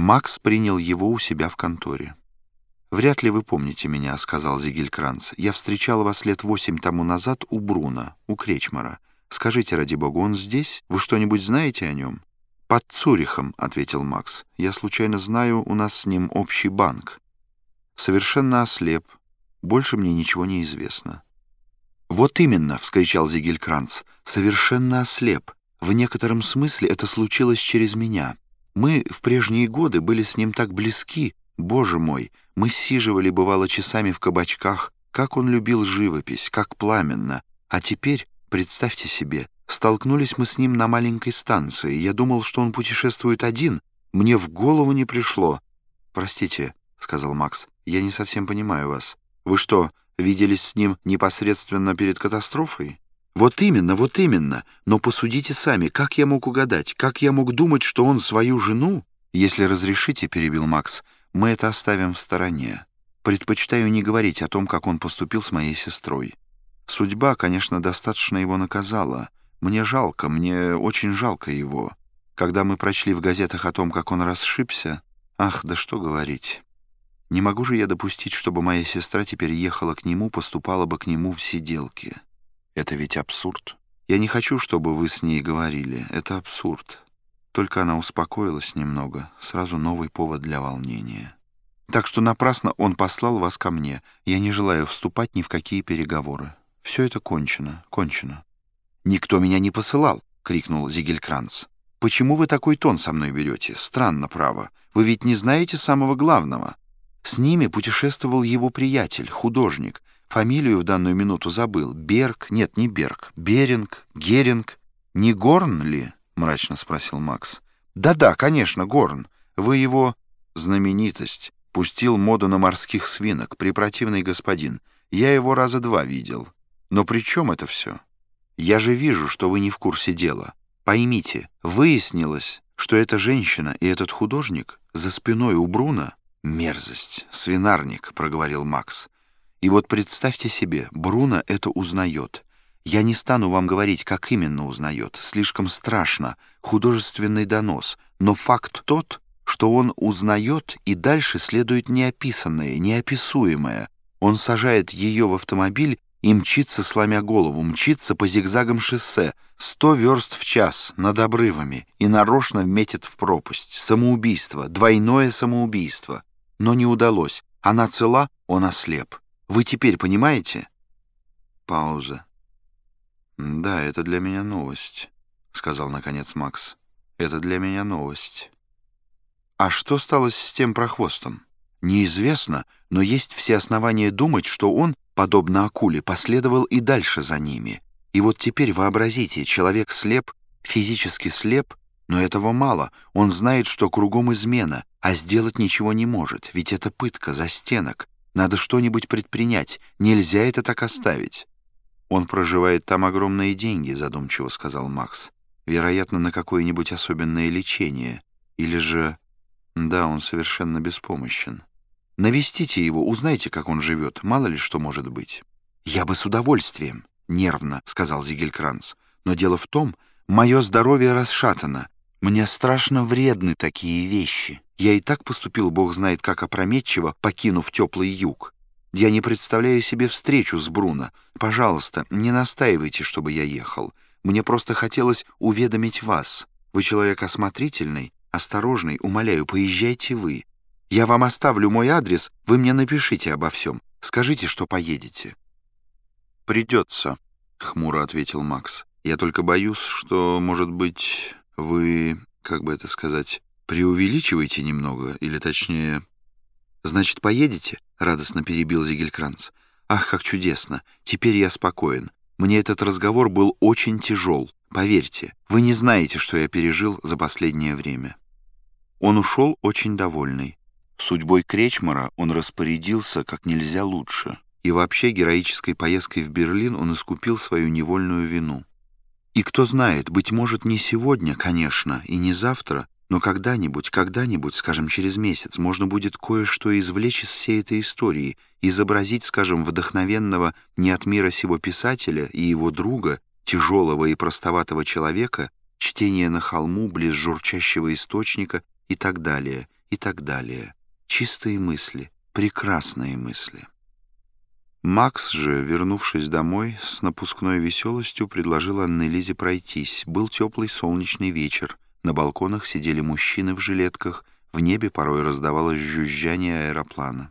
Макс принял его у себя в конторе. «Вряд ли вы помните меня», — сказал Зигелькранц. «Я встречал вас лет восемь тому назад у Бруна, у Кречмара. Скажите, ради бога, он здесь? Вы что-нибудь знаете о нем?» «Под Цурихом», — ответил Макс. «Я случайно знаю, у нас с ним общий банк. Совершенно ослеп. Больше мне ничего не известно». «Вот именно!» — вскричал Зигелькранц. «Совершенно ослеп. В некотором смысле это случилось через меня. Мы в прежние годы были с ним так близки. Боже мой, мы сиживали, бывало, часами в кабачках. Как он любил живопись, как пламенно. А теперь, представьте себе, столкнулись мы с ним на маленькой станции. Я думал, что он путешествует один. Мне в голову не пришло. «Простите», — сказал Макс, — «я не совсем понимаю вас. Вы что, виделись с ним непосредственно перед катастрофой? Вот именно, вот именно. Но посудите сами, как я мог угадать, как я мог думать, что он свою жену... Если разрешите, перебил Макс, мы это оставим в стороне. Предпочитаю не говорить о том, как он поступил с моей сестрой. Судьба, конечно, достаточно его наказала. Мне жалко, мне очень жалко его. Когда мы прочли в газетах о том, как он расшибся... Ах, да что говорить... Не могу же я допустить, чтобы моя сестра теперь ехала к нему, поступала бы к нему в сиделке. Это ведь абсурд. Я не хочу, чтобы вы с ней говорили. Это абсурд. Только она успокоилась немного. Сразу новый повод для волнения. Так что напрасно он послал вас ко мне. Я не желаю вступать ни в какие переговоры. Все это кончено, кончено. «Никто меня не посылал!» — крикнул Зигелькранц. «Почему вы такой тон со мной берете? Странно, право. Вы ведь не знаете самого главного. С ними путешествовал его приятель, художник. Фамилию в данную минуту забыл. Берг, нет, не Берг, Беринг, Геринг. Не Горн ли? Мрачно спросил Макс. Да-да, конечно, Горн. Вы его знаменитость. Пустил моду на морских свинок, препротивный господин. Я его раза два видел. Но при чем это все? Я же вижу, что вы не в курсе дела. Поймите, выяснилось, что эта женщина и этот художник за спиной у Бруна «Мерзость, свинарник», — проговорил Макс. «И вот представьте себе, Бруно это узнает. Я не стану вам говорить, как именно узнает. Слишком страшно, художественный донос. Но факт тот, что он узнает, и дальше следует неописанное, неописуемое. Он сажает ее в автомобиль и мчится, сломя голову, мчится по зигзагам шоссе, сто верст в час над обрывами, и нарочно метит в пропасть. Самоубийство, двойное самоубийство но не удалось. Она цела, он ослеп. Вы теперь понимаете?» Пауза. «Да, это для меня новость», — сказал наконец Макс. «Это для меня новость». «А что стало с тем прохвостом?» «Неизвестно, но есть все основания думать, что он, подобно акуле, последовал и дальше за ними. И вот теперь вообразите, человек слеп, физически слеп, но этого мало. Он знает, что кругом измена, а сделать ничего не может, ведь это пытка, за стенок. Надо что-нибудь предпринять, нельзя это так оставить. «Он проживает там огромные деньги», — задумчиво сказал Макс. «Вероятно, на какое-нибудь особенное лечение. Или же...» «Да, он совершенно беспомощен. Навестите его, узнайте, как он живет, мало ли что может быть». «Я бы с удовольствием», — нервно сказал Зигелькранц. «Но дело в том, мое здоровье расшатано, мне страшно вредны такие вещи. Я и так поступил, бог знает как опрометчиво, покинув теплый юг. Я не представляю себе встречу с Бруно. Пожалуйста, не настаивайте, чтобы я ехал. Мне просто хотелось уведомить вас. Вы человек осмотрительный, осторожный, умоляю, поезжайте вы. Я вам оставлю мой адрес, вы мне напишите обо всем. Скажите, что поедете». «Придется», — хмуро ответил Макс. «Я только боюсь, что, может быть...» Вы, как бы это сказать, преувеличиваете немного, или точнее... Значит, поедете? Радостно перебил Зигелькранц. Ах, как чудесно! Теперь я спокоен. Мне этот разговор был очень тяжел. Поверьте, вы не знаете, что я пережил за последнее время. Он ушел очень довольный. Судьбой Кречмара он распорядился как нельзя лучше. И вообще героической поездкой в Берлин он искупил свою невольную вину. И кто знает, быть может, не сегодня, конечно, и не завтра, но когда-нибудь, когда-нибудь, скажем, через месяц, можно будет кое-что извлечь из всей этой истории, изобразить, скажем, вдохновенного не от мира сего писателя и его друга, тяжелого и простоватого человека, чтение на холму близ журчащего источника и так далее, и так далее. Чистые мысли, прекрасные мысли. Макс же, вернувшись домой, с напускной веселостью предложил Анне Лизе пройтись. Был теплый солнечный вечер. На балконах сидели мужчины в жилетках, в небе порой раздавалось жужжание аэроплана.